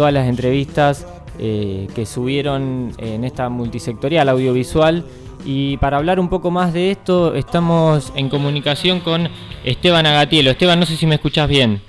todas las entrevistas que subieron en esta multisectorial audiovisual. Y para hablar un poco más de esto, estamos en comunicación con Esteban Agatielo. Esteban, no sé si me escuchas bien.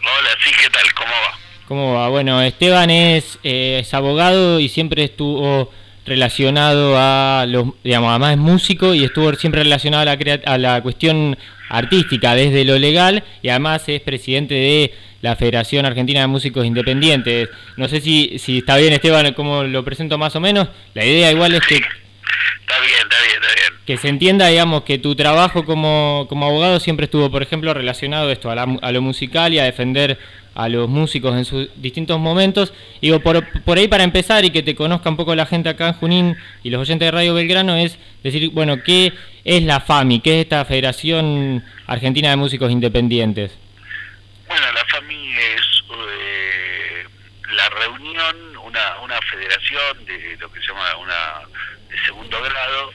Hola, sí, ¿qué tal? ¿Cómo va? ¿Cómo va? Bueno, Esteban es, es abogado y siempre estuvo relacionado a los, digamos, además es músico y estuvo siempre relacionado a la, a la cuestión artística desde lo legal y además es presidente de la Federación Argentina de Músicos Independientes. No sé si, si está bien Esteban, cómo lo presento más o menos. La idea igual es que... Está bien, está bien, está bien. Que se entienda, digamos, que tu trabajo como, como abogado siempre estuvo, por ejemplo, relacionado esto a, a lo musical y a defender a los músicos en sus distintos momentos. Digo, por, por ahí para empezar y que te conozca un poco la gente acá en Junín y los oyentes de Radio Belgrano es decir, bueno, ¿qué es la FAMI? ¿Qué es esta Federación Argentina de Músicos Independientes? Bueno, la FAMI la reunión, una, una federación de lo que se llama una de segundo grado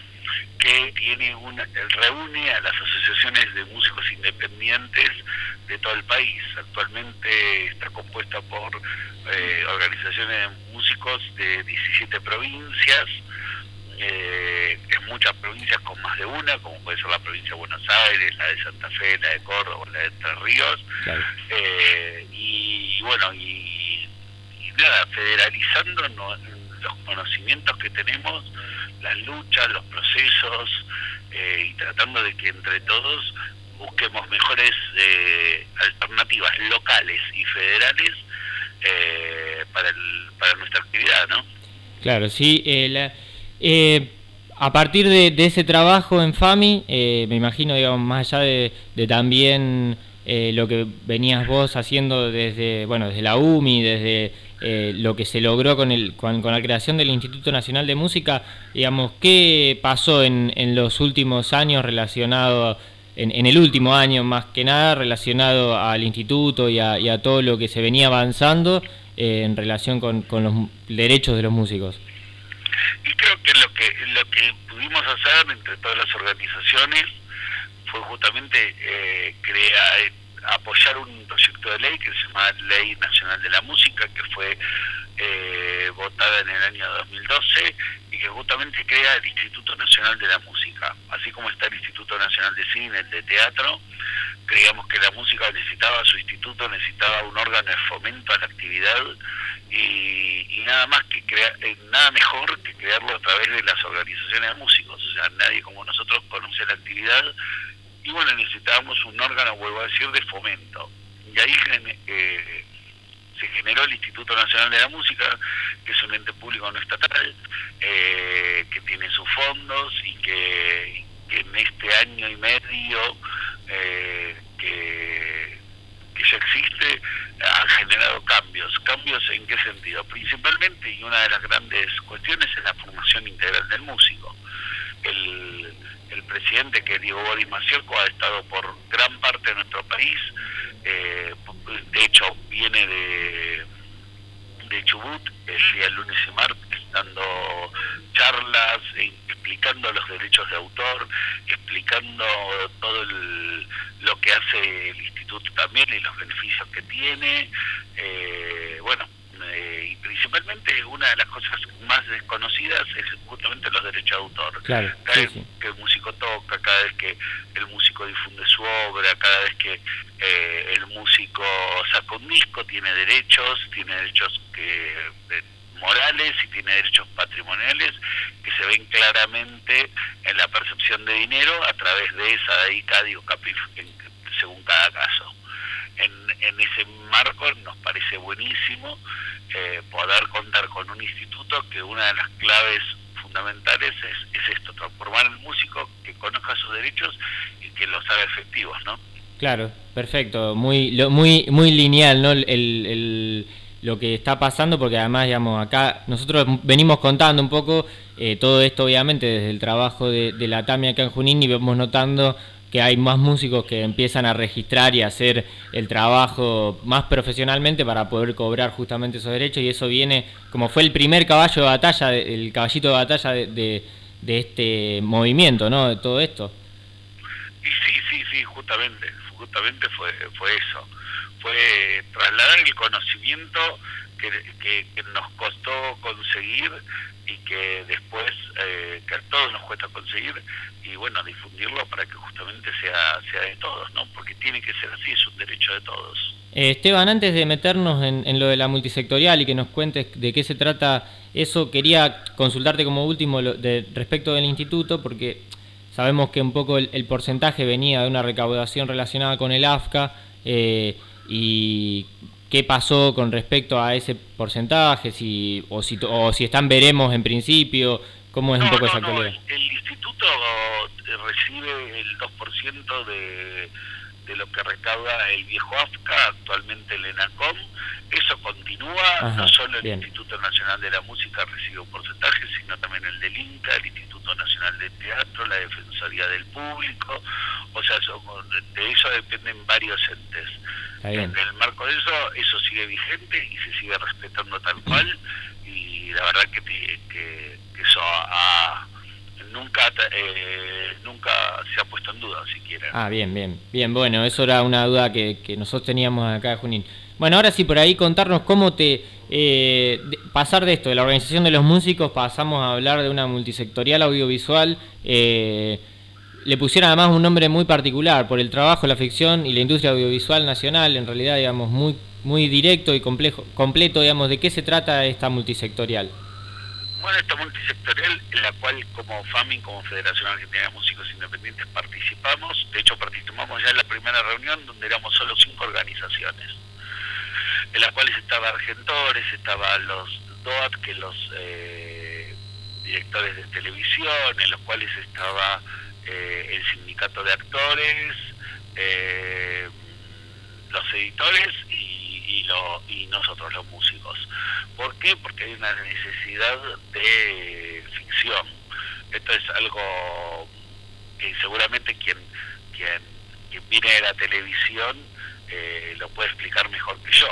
que tiene una, reúne a las asociaciones de músicos independientes de todo el país. Actualmente está compuesta por eh, organizaciones de músicos de 17 provincias, eh, en muchas provincias con más de una, como puede ser la provincia de Buenos Aires, la de Santa Fe, la de Córdoba, la de Entre Ríos, eh, y, bueno, y, nada, federalizando los conocimientos que tenemos, las luchas, los procesos, y tratando de que entre todos busquemos mejores eh, alternativas locales y federales eh, para, para nuestra actividad, ¿no? Claro, sí. Eh, a partir de, ese trabajo en FAMI, me imagino, digamos, más allá de, también lo que venías vos haciendo desde, bueno, desde la UMI, desde lo que se logró con, el, con, la creación del Instituto Nacional de Música, digamos, ¿qué pasó en, en los últimos años relacionado en, el último año más que nada relacionado al instituto y a, todo lo que se venía avanzando eh, en relación con, los derechos de los músicos. Y creo que lo que lo que pudimos hacer entre todas las organizaciones fue justamente eh, crear apoyar un proyecto de ley que se llama Ley Nacional de la Música que fue eh, votada en el año 2012 y que justamente crea el Instituto Nacional de la Música. Así como está el Instituto Nacional de Cine, el de Teatro, creíamos que la música necesitaba, su instituto necesitaba un órgano de fomento a la actividad y, nada más que crear, eh, nada mejor que crearlo a través de las organizaciones de músicos. O sea, nadie como nosotros conoce la actividad y bueno, necesitábamos un órgano, vuelvo a decir, de fomento. Y ahí eh, se generó el Instituto Nacional de la Música, que es un ente público no estatal, eh, que tiene sus fondos y que, en este año y medio eh, que, ya existe ha generado cambios. ¿Cambios en qué sentido? Principalmente, y una de las grandes cuestiones es la formación integral del músico. El, presidente, que Diego Boris Macioco, ha estado por gran parte de nuestro país eh, de hecho viene de, Chubut el día lunes y martes dando charlas, explicando los derechos de autor, explicando todo lo que hace el instituto también y los beneficios que tiene. Eh, bueno, principalmente una de las cosas más desconocidas es justamente los derechos de autor. cada vez que el músico toca, cada vez que el músico difunde su obra, cada vez que eh, el músico saca un disco, tiene derechos, tiene derechos que eh, morales y tiene derechos patrimoniales que se ven claramente en la percepción de dinero a través de esa dedicada o CAPIF según cada caso. En, ese marco nos parece buenísimo eh, poder contar con un instituto que una de las claves fundamentales es, es esto, transformar al músico que conozca sus derechos y que los haga efectivos, ¿no? Claro, perfecto, muy muy muy lineal, ¿no? El, el, lo que está pasando, porque además, digamos, acá nosotros venimos contando un poco eh, todo esto, obviamente, desde el trabajo de, de la TAMI acá en Junín y vemos notando que hay más músicos que empiezan a registrar y hacer el trabajo más profesionalmente para poder cobrar justamente esos derechos y eso viene como fue el primer caballo de batalla, el caballito de batalla de, de, este movimiento, ¿no? De todo esto. Y sí, sí, sí, justamente, justamente fue, fue eso, fue trasladar el conocimiento que, nos costó conseguir y que después eh, que a todos nos cuesta conseguir y bueno, difundirlo para que justamente sea, sea de todos, ¿no? Porque tiene que ser así, es un derecho de todos. Eh, Esteban, antes de meternos en, lo de la multisectorial y que nos cuentes de qué se trata eso, quería consultarte como último de, respecto del instituto, porque sabemos que un poco el, porcentaje venía de una recaudación relacionada con el AFCA eh, y qué pasó con respecto a ese porcentaje, si, o, si, o si están veremos en principio, cómo es un poco esa actualidad. el, instituto eh, recibe el 2% de, de lo que recauda el viejo AFCA, actualmente el ENACOM. Eso continúa, no solo el Instituto Nacional de la Música recibe un porcentaje, sino también el del INCA, el Instituto Nacional de Teatro, la Defensoría del Público, o sea, de eso dependen varios entes. En el marco de eso, eso sigue vigente y se sigue respetando tal cual, y la verdad que, que, eso nunca eh, nunca se ha puesto en duda siquiera. Ah, bien, bien, bien, bueno, eso era una duda que, que nosotros teníamos acá, Junín. Bueno, ahora sí, por ahí contarnos cómo te... Eh, pasar de esto, de la organización de los músicos, pasamos a hablar de una multisectorial audiovisual. Eh, le pusieron además un nombre muy particular por el trabajo, la ficción y la industria audiovisual nacional, en realidad, digamos, muy muy directo y complejo, completo, digamos, de qué se trata esta multisectorial. Bueno, esta multisectorial en la cual como FAMIN, como Federación Argentina de Músicos Independientes, participamos, de hecho participamos ya en la primera reunión donde éramos solo cinco organizaciones, en las cuales estaba Argentores, estaban los DOAT, que los eh, directores de televisión, en los cuales estaba eh, el sindicato de actores, eh, los editores y, nosotros los músicos. ¿Por qué? Porque hay una necesidad de ficción. Esto es algo que seguramente quien, quien, quien viene de la televisión eh, lo puede explicar mejor que yo.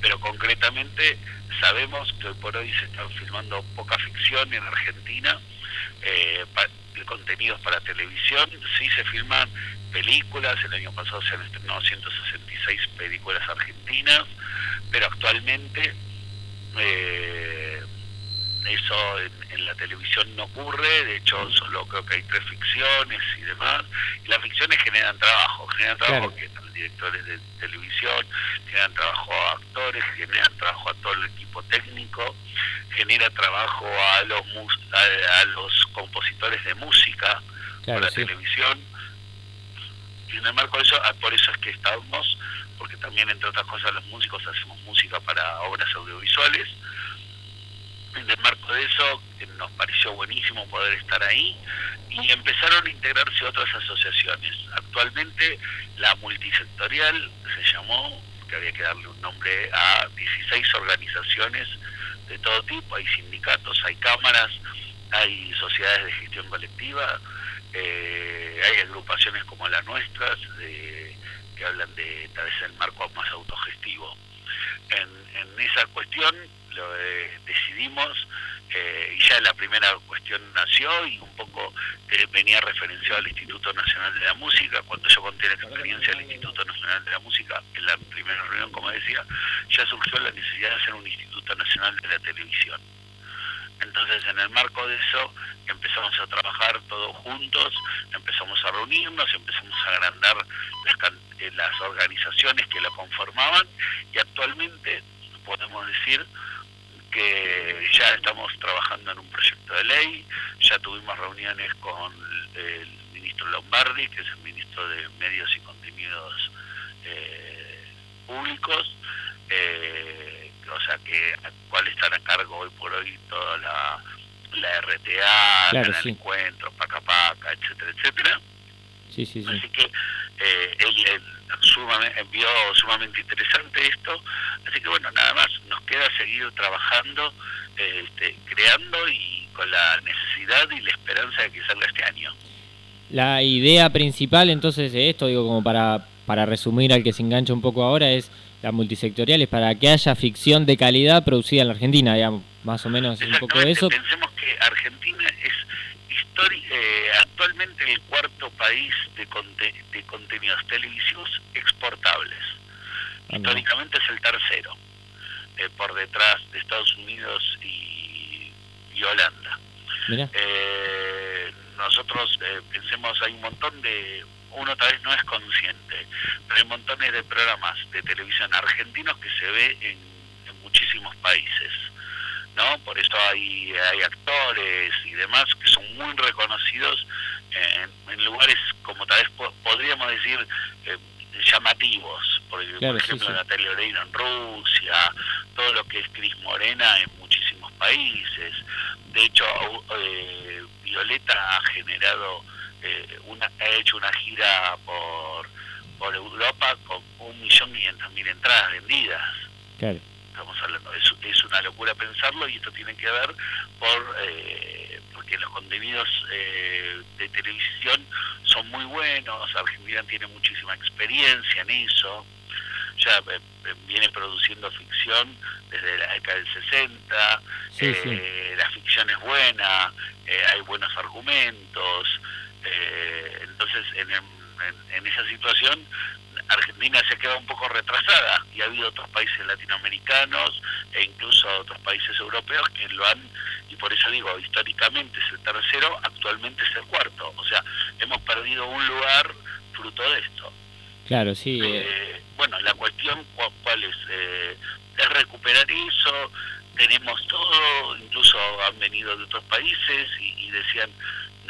Pero concretamente sabemos que hoy por hoy se están filmando poca ficción en Argentina. Eh, contenidos para televisión, sí se filman películas, el año pasado se han estrenado 166 películas argentinas, pero actualmente eh, eso en, la televisión no ocurre, de hecho solo creo que hay tres ficciones y demás, y las ficciones generan trabajo, generan trabajo que están directores de televisión, generan trabajo a actores, generan trabajo a todo el equipo técnico, genera trabajo a los a, los compositores de música para la televisión. Y en el marco de eso, ah, por eso es que estamos, porque también entre otras cosas los músicos hacemos música para obras audiovisuales. En el marco de eso nos pareció buenísimo poder estar ahí y empezaron a integrarse otras asociaciones. Actualmente la multisectorial se llamó, que había que darle un nombre a 16 organizaciones de todo tipo, hay sindicatos, hay cámaras, hay sociedades de gestión colectiva, eh, hay agrupaciones como las nuestras que hablan de tal vez el marco más autogestivo. En, esa cuestión lo, eh, decidimos eh, y ya la primera cuestión nació y un poco venía referenciado al Instituto Nacional de la Música. Cuando yo conté la experiencia del Instituto Nacional de la Música, en la primera reunión, como decía, ya surgió la necesidad de hacer un Instituto Nacional de la Televisión. Entonces, en el marco de eso, empezamos a trabajar todos juntos, empezamos a reunirnos, empezamos a agrandar las, eh, las organizaciones que la conformaban y actualmente podemos decir que ya estamos trabajando en un proyecto de ley, ya tuvimos reuniones con el ministro Lombardi, que es el ministro de Medios y Contenidos eh, Públicos, eh, o sea que cuál están a cargo hoy por hoy toda la, la RTA, el Canal Encuentro, Paca Paca, etcétera, etcétera. Sí, sí, Así que eh, él, sumamente, vio sumamente interesante esto, así que bueno, nada más, nos queda seguir trabajando, este, creando y con la necesidad y la esperanza de que salga este año. La idea principal entonces de esto, digo, como para, para resumir al que se engancha un poco ahora, es la multisectorial, es para que haya ficción de calidad producida en la Argentina, digamos, más o menos un poco de eso. Pensemos que Argentina es eh, actualmente el cuarto país de, de contenidos televisivos exportables. Ah, Históricamente es el tercero. Por detrás de Estados Unidos y, Holanda. nosotros pensemos, hay un montón de, uno tal vez no es consciente, pero hay montones de programas de televisión argentinos que se ve en, muchísimos países. ¿no? Por eso hay, hay actores y demás que son muy reconocidos en, lugares como tal vez podríamos decir eh, llamativos, por, ejemplo Natalia Oreiro en Rusia, todo lo que es Cris Morena en muchísimos países. De hecho, eh, Violeta ha generado eh, una, ha hecho una gira por, por Europa con un millón quinientas mil entradas vendidas. Estamos hablando, es, es una locura pensarlo y esto tiene que ver por eh, porque los contenidos eh, de televisión son muy buenos, Argentina tiene muchísima experiencia en eso, ya viene produciendo ficción desde la década del 60, la ficción es buena, hay buenos argumentos, eh, entonces, en, en, esa situación, Argentina se queda un poco retrasada y ha habido otros países latinoamericanos e incluso otros países europeos que lo han, y por eso digo, históricamente es el tercero, actualmente es el cuarto. O sea, hemos perdido un lugar fruto de esto. Claro, sí. Eh, eh. bueno, la cuestión cuál es, es recuperar eso, tenemos todo, incluso han venido de otros países y decían,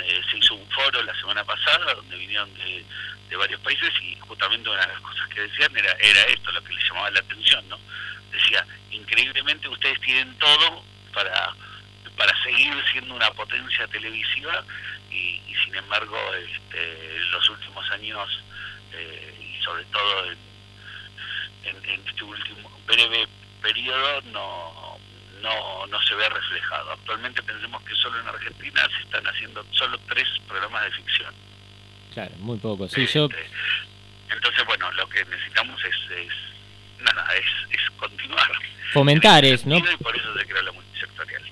eh, se hizo un foro la semana pasada donde vinieron de, varios países y justamente una de las cosas que decían era, era esto, lo que les llamaba la atención, ¿no? Decía, increíblemente ustedes tienen todo para, para seguir siendo una potencia televisiva y, sin embargo este, en los últimos años eh, y sobre todo en, en este último breve periodo no no, no se ve reflejado. Actualmente pensemos que solo en Argentina se están haciendo solo tres programas de ficción. Claro, muy poco. Sí, yo... Este, entonces, bueno, lo que necesitamos es, es nada, es, es continuar. Fomentar es, ¿no? Y por eso se crea la multisectorial.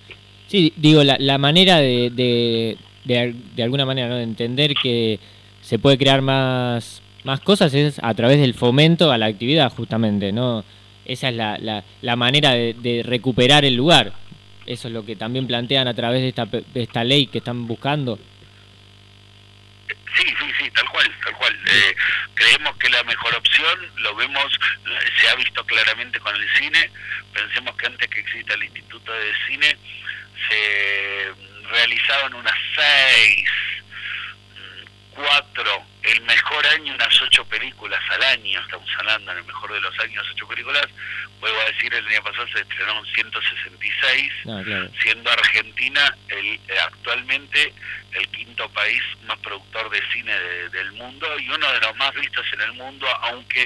Sí, digo, la, la manera de, de, de, de alguna manera, ¿no? de entender que se puede crear más, más cosas es a través del fomento a la actividad, justamente, ¿no? esa es la, la, la manera de, recuperar el lugar. Eso es lo que también plantean a través de esta, de esta ley que están buscando. Sí, sí, sí, tal cual, tal cual. Eh, creemos que la mejor opción, lo vemos, se ha visto claramente con el cine. Pensemos que antes que exista el Instituto de Cine, se realizaban unas seis, cuatro el mejor año unas ocho películas al año, estamos hablando en el mejor de los años ocho películas, vuelvo a decir, el año pasado se estrenaron 166, ah, siendo Argentina el eh, actualmente el quinto país más productor de cine del mundo y uno de los más vistos en el mundo, aunque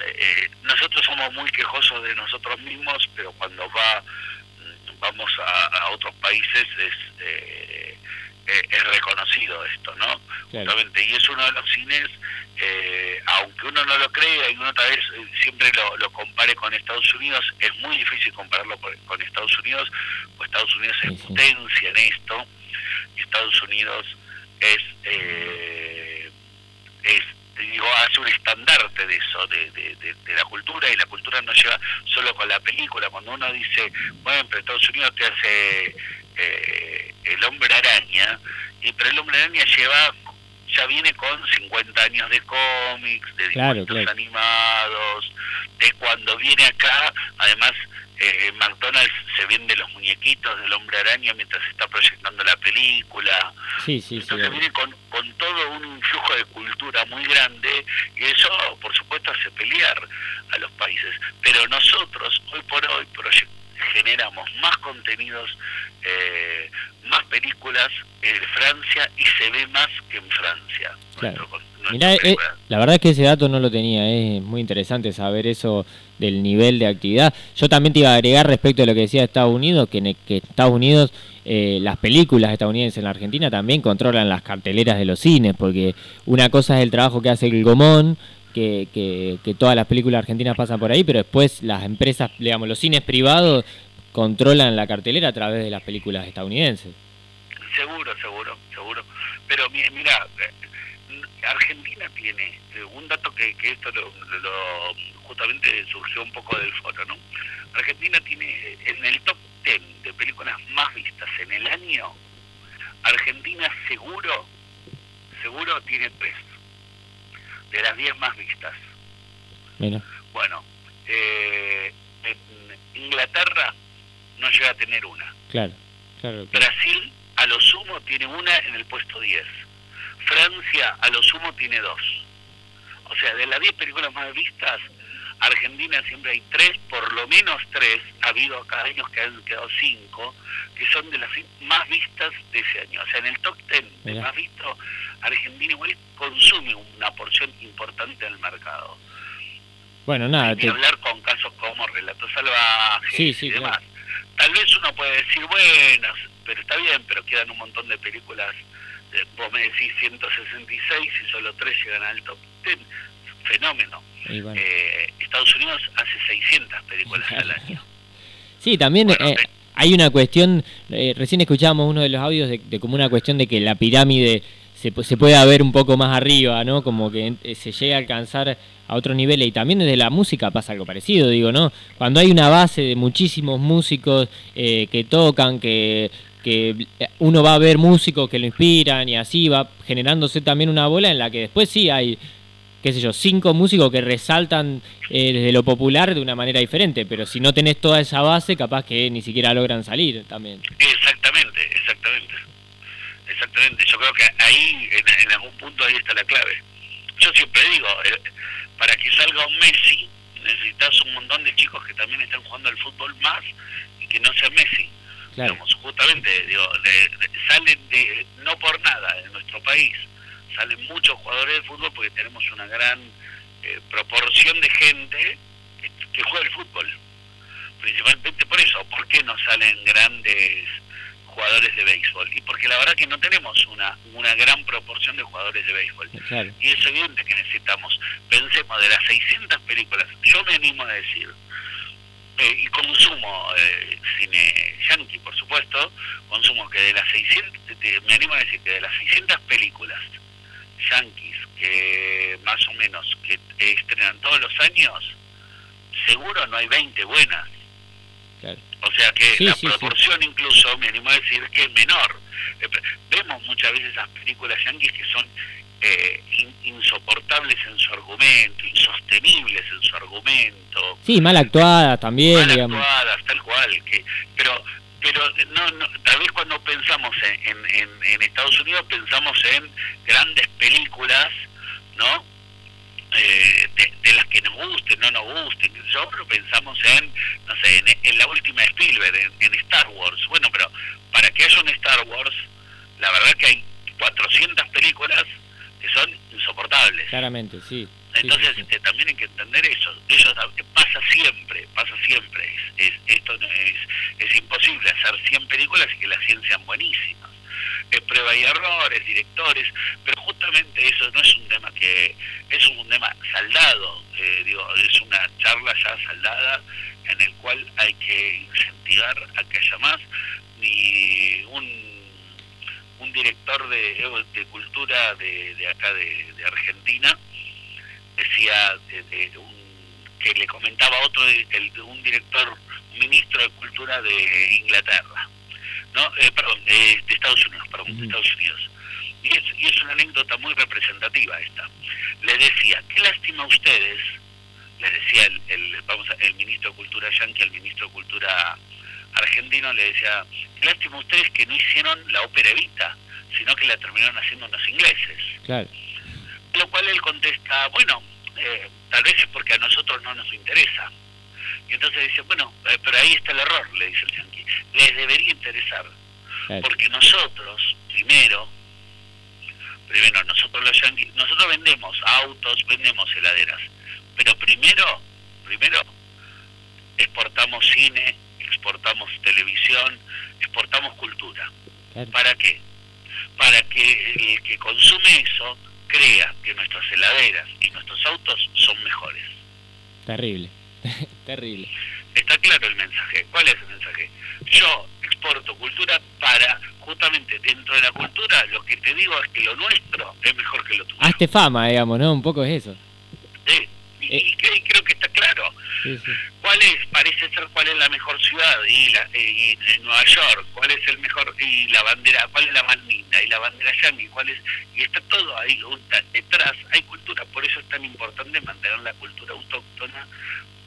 eh, nosotros somos muy quejosos de nosotros mismos, pero cuando va mm, vamos a, otros países es... Eh, eh, es reconocido esto, ¿no? Y es uno de los cines, eh, aunque uno no lo crea y uno tal vez eh, siempre lo, compare con Estados Unidos, es muy difícil compararlo con Estados Unidos, pues Estados Unidos es potencia en esto, y Estados Unidos es, es digo, hace un estandarte de eso, de, de, la cultura, y la cultura no lleva solo con la película. Cuando uno dice, bueno, pero Estados Unidos te hace eh, el hombre araña, y pero el hombre araña lleva ya viene con 50 años de cómics, de dibujos animados, de cuando viene acá, además eh, McDonald's se vende los muñequitos del hombre araña mientras se está proyectando la película. Sí, sí, Entonces viene con, con todo un flujo de cultura muy grande y eso, por supuesto, hace pelear a los países. Pero nosotros, hoy por hoy, generamos más contenidos, eh, más películas en Francia y se ve más que en Francia. Claro. Eh, la verdad es que ese dato no lo tenía, es muy interesante saber eso del nivel de actividad. Yo también te iba a agregar respecto a lo que decía Estados Unidos, que, que Estados Unidos, eh, las películas estadounidenses en la Argentina también controlan las carteleras de los cines, porque una cosa es el trabajo que hace el Gomón, que, que, todas las películas argentinas pasan por ahí, pero después las empresas, digamos, los cines privados controlan la cartelera a través de las películas estadounidenses. Seguro, seguro, seguro. Pero mira, Argentina tiene, eh, un dato que, que esto lo, justamente surgió un poco del foro, ¿no? Argentina tiene en el top 10 de películas más vistas en el año, Argentina seguro, seguro tiene tres, de las 10 más vistas. Bueno, Claro, claro, Brasil a lo sumo tiene una en el puesto 10. Francia a lo sumo tiene dos. O sea, de las 10 películas más vistas, Argentina siempre hay tres, por lo menos tres, ha habido acá años que han quedado cinco, que son de las más vistas de ese año. O sea, en el top 10 de más visto, Argentina igual consume una porción importante del mercado. Bueno, nada. Que hablar con casos como Relatos Salvajes y demás. Tal vez uno puede decir, bueno, pero está bien, pero quedan un montón de películas. Eh, vos me decís 166 y solo tres llegan al top 10. Fenómeno. Eh, Estados Unidos hace 600 películas al año. Sí, también eh, hay una cuestión, recién escuchábamos uno de los audios de, de, como una cuestión de que la pirámide se, se puede ver un poco más arriba, ¿no? Como que se llega a alcanzar a otro nivel y también desde la música pasa algo parecido, digo, ¿no? Cuando hay una base de muchísimos músicos eh, que tocan, que, que uno va a ver músicos que lo inspiran y así va generándose también una bola en la que después sí hay, qué sé yo, cinco músicos que resaltan eh, desde lo popular de una manera diferente, pero si no tenés toda esa base, capaz que ni siquiera logran salir también. Exactamente, yo creo que ahí, en, algún punto, ahí está la clave. Yo siempre digo, eh, para que salga un Messi, necesitas un montón de chicos que también están jugando al fútbol más y que no sea Messi. justamente, digo, salen de, no por nada en nuestro país, salen muchos jugadores de fútbol porque tenemos una gran eh, proporción de gente que, que juega el fútbol. Principalmente por eso, ¿por qué no salen grandes jugadores de béisbol y porque la verdad que no tenemos una, una gran proporción de jugadores de béisbol. Y es evidente que necesitamos pensemos de las 600 películas yo me animo a decir eh, y consumo eh, cine yankee por supuesto consumo que de las 600 me animo a decir que de las 600 películas yankees que más o menos que estrenan todos los años seguro no hay 20 buenas sea que la proporción incluso, me animo a decir, que es menor. Eh, vemos muchas veces esas películas yanquis que son eh, insoportables en su argumento, insostenibles en su argumento. Sí, mal actuadas también, mal actuadas, tal cual. Que, pero pero no, no, tal vez cuando pensamos en, en, en Estados Unidos pensamos en grandes películas, ¿no? Eh, de, las que nos gusten, no nos gusten, yo, pero pensamos en, no sé, en, la última Spielberg, en, Star Wars. Bueno, pero para que haya un Star Wars, la verdad que hay 400 películas que son insoportables. Claramente, sí. Entonces eh, también hay que entender eso. Eso pasa siempre, pasa siempre. Es, esto es, es imposible hacer 100 películas y que las 100 sean buenísimas prueba y errores, directores, pero justamente eso no es un tema que es un tema saldado, eh, digo, es una charla ya saldada en el cual hay que incentivar a que haya más, ni un un director de, de cultura de, de acá de, Argentina decía de, un, que le comentaba otro el, un director ministro de cultura de Inglaterra no, eh, perdón, de, Estados Unidos, perdón, de Estados Unidos. Y es, y es una anécdota muy representativa esta. Le decía, qué lástima a ustedes, le decía el, el, vamos el ministro de Cultura yanqui al ministro de Cultura argentino, le decía, qué lástima a ustedes que no hicieron la ópera Evita, sino que la terminaron haciendo unos ingleses. Claro. Lo cual él contesta, bueno, eh, tal vez es porque a nosotros no nos interesa. Y entonces dice, bueno, eh, pero ahí está el error, le dice el yanqui. Les debería interesar. Porque nosotros, primero, primero, nosotros los yanquis, nosotros vendemos autos, vendemos heladeras. Pero primero, primero, exportamos cine, exportamos televisión, exportamos cultura. ¿Para qué? Para que el que consume eso crea que nuestras heladeras y nuestros autos son mejores. Terrible. Terrible. Está claro el mensaje. ¿Cuál es el mensaje? Yo exporto cultura para justamente dentro de la cultura, lo que te digo es que lo nuestro es mejor que lo tuyo. Hazte fama, digamos, ¿no? Un poco es eso. Eh, y, creo que está claro. ¿Cuál es, parece ser, cuál es la mejor ciudad? Y, la, eh, y, Nueva York, ¿cuál es el mejor? Y la bandera, ¿cuál es la más linda? Y la bandera yankee, ¿cuál es? Y está todo ahí, detrás hay cultura, por eso es tan importante mantener la cultura autóctona,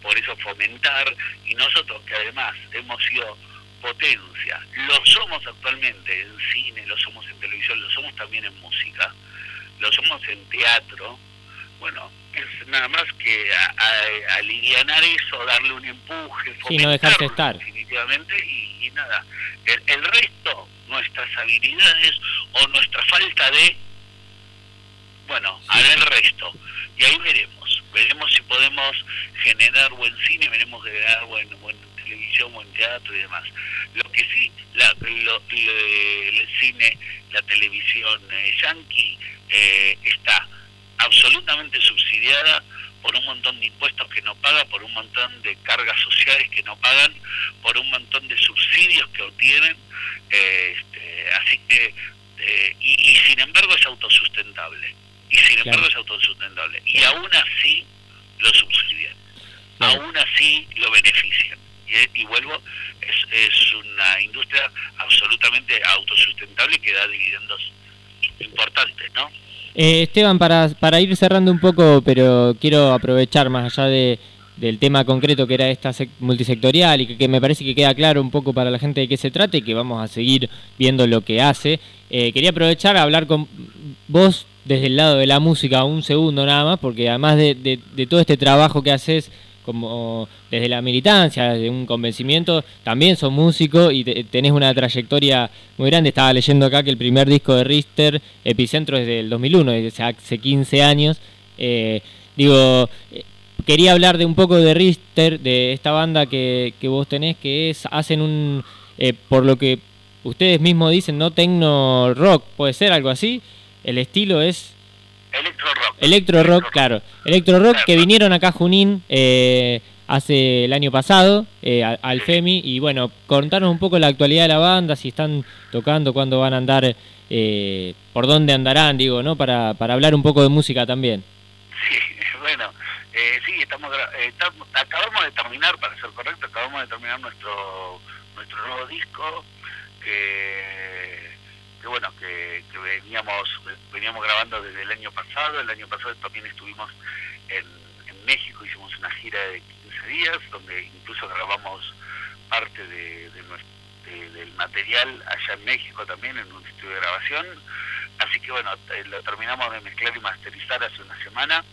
por eso fomentar, y nosotros que además hemos sido potencia, lo somos actualmente en cine, lo somos en televisión, lo somos también en música, lo somos en teatro, bueno, es nada más que aliviar eso, darle un empuje, sí, no dejarse estar. definitivamente, y, nada, el, resto, nuestras habilidades o nuestra falta de, bueno, a ver el resto, y ahí veremos, veremos si podemos generar buen cine, veremos generar buen, buen televisión, buen teatro y demás. Lo que sí, la, el cine, la televisión eh, yankee eh, está absolutamente subsidiada por un montón de impuestos que no paga, por un montón de cargas sociales que no pagan, por un montón de subsidios que obtienen, eh, este, así que, eh, y, sin embargo es autosustentable, y sin embargo es autosustentable, y aún así lo subsidian, aún así lo benefician, y, y vuelvo, es, es una industria absolutamente autosustentable que da dividendos importantes, ¿no? Eh, Esteban, para, para ir cerrando un poco, pero quiero aprovechar más allá de, del tema concreto que era esta multisectorial y que, me parece que queda claro un poco para la gente de qué se trata y que vamos a seguir viendo lo que hace. Eh, quería aprovechar a hablar con vos desde el lado de la música un segundo nada más, porque además de, todo este trabajo que haces como desde la militancia, desde un convencimiento, también sos músico y tenés una trayectoria muy grande. Estaba leyendo acá que el primer disco de Richter, Epicentro, es del 2001, es hace 15 años. Eh, digo, quería hablar de un poco de Richter, de esta banda que, que vos tenés, que es, hacen un, eh, por lo que ustedes mismos dicen, no tecno rock, puede ser algo así. El estilo es Electro Rock. Electro Rock, claro. Electro Rock que vinieron acá a Junín eh, hace el año pasado eh, al FEMI y bueno, contanos un poco la actualidad de la banda, si están tocando, cuándo van a andar, eh, por dónde andarán, digo, ¿no? Para, para hablar un poco de música también. Sí, bueno, sí, estamos, acabamos de terminar, para ser correcto, acabamos de terminar nuestro, nuestro nuevo disco que que bueno, que, veníamos, veníamos grabando desde el año pasado. El año pasado también estuvimos en, México, hicimos una gira de 15 días, donde incluso grabamos parte de, del material allá en México también, en un estudio de grabación. Así que bueno, eh, lo terminamos de mezclar y masterizar hace una semana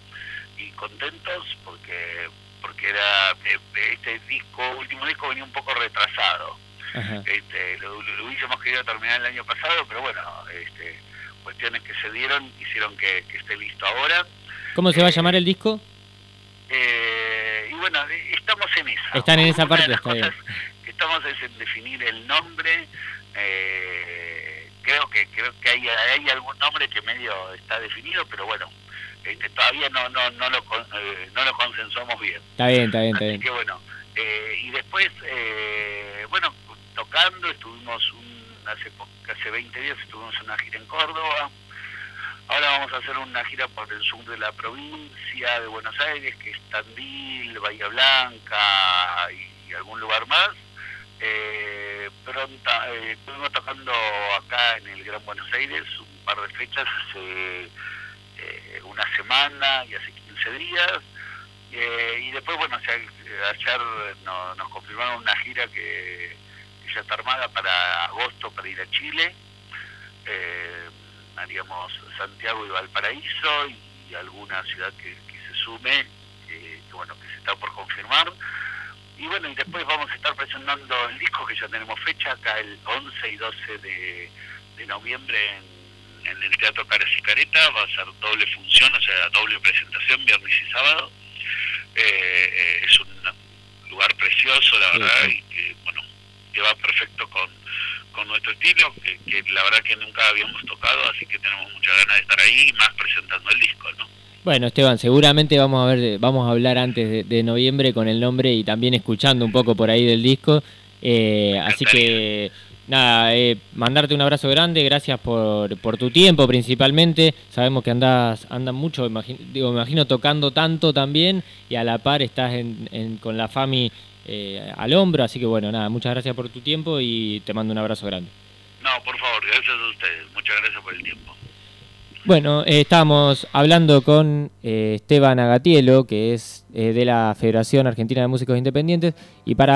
y contentos porque porque era eh, este disco, último disco venía un poco retrasado este, lo, hubiésemos querido terminar el año pasado, pero bueno, este, cuestiones que se dieron hicieron que, esté listo ahora. ¿Cómo se va a eh, llamar el disco? Eh, y bueno, estamos en esa. Están en esa parte. que estamos es en definir el nombre. Eh, creo que creo que hay, hay algún nombre que medio está definido, pero bueno, este, todavía no no no lo no lo consensuamos bien. Está bien, está bien, está bien. que bueno, y después, bueno, tocando, estuvimos un, hace, hace 20 días estuvimos en una gira en Córdoba, ahora vamos a hacer una gira por el sur de la provincia de Buenos Aires, que es Tandil, Bahía Blanca y, algún lugar más. Eh, pronto, eh, estuvimos tocando acá en el Gran Buenos Aires un par de fechas hace eh, una semana y hace 15 días. Eh, y después, bueno, ayer nos confirmaron una gira que ya está armada para agosto para ir a Chile. Eh, haríamos Santiago y Valparaíso y, alguna ciudad que, se sume, que bueno, que se está por confirmar. Y bueno, y después vamos a estar presentando el disco que ya tenemos fecha acá el 11 y 12 de, noviembre en, en, el Teatro Caras y Careta. Va a ser doble función, o sea, doble presentación, viernes y sábado. Eh, eh, es un lugar precioso, la verdad, bueno, que va perfecto con, con nuestro estilo, que, la verdad que nunca habíamos tocado, así que tenemos mucha ganas de estar ahí y más presentando el disco, ¿no? Bueno, Esteban, seguramente vamos a ver, vamos a hablar antes de, noviembre con el nombre y también escuchando un poco por ahí del disco. Eh, así que nada, eh, mandarte un abrazo grande, gracias por, por tu tiempo principalmente. Sabemos que andas, andan mucho, digo, me imagino tocando tanto también y a la par estás en, con la FAMI eh, al hombro, así que bueno, nada, muchas gracias por tu tiempo y te mando un abrazo grande. No, por favor, gracias a ustedes, muchas gracias por el tiempo. Bueno, eh, estamos hablando con Esteban Agatielo, que es de la Federación Argentina de Músicos Independientes, y para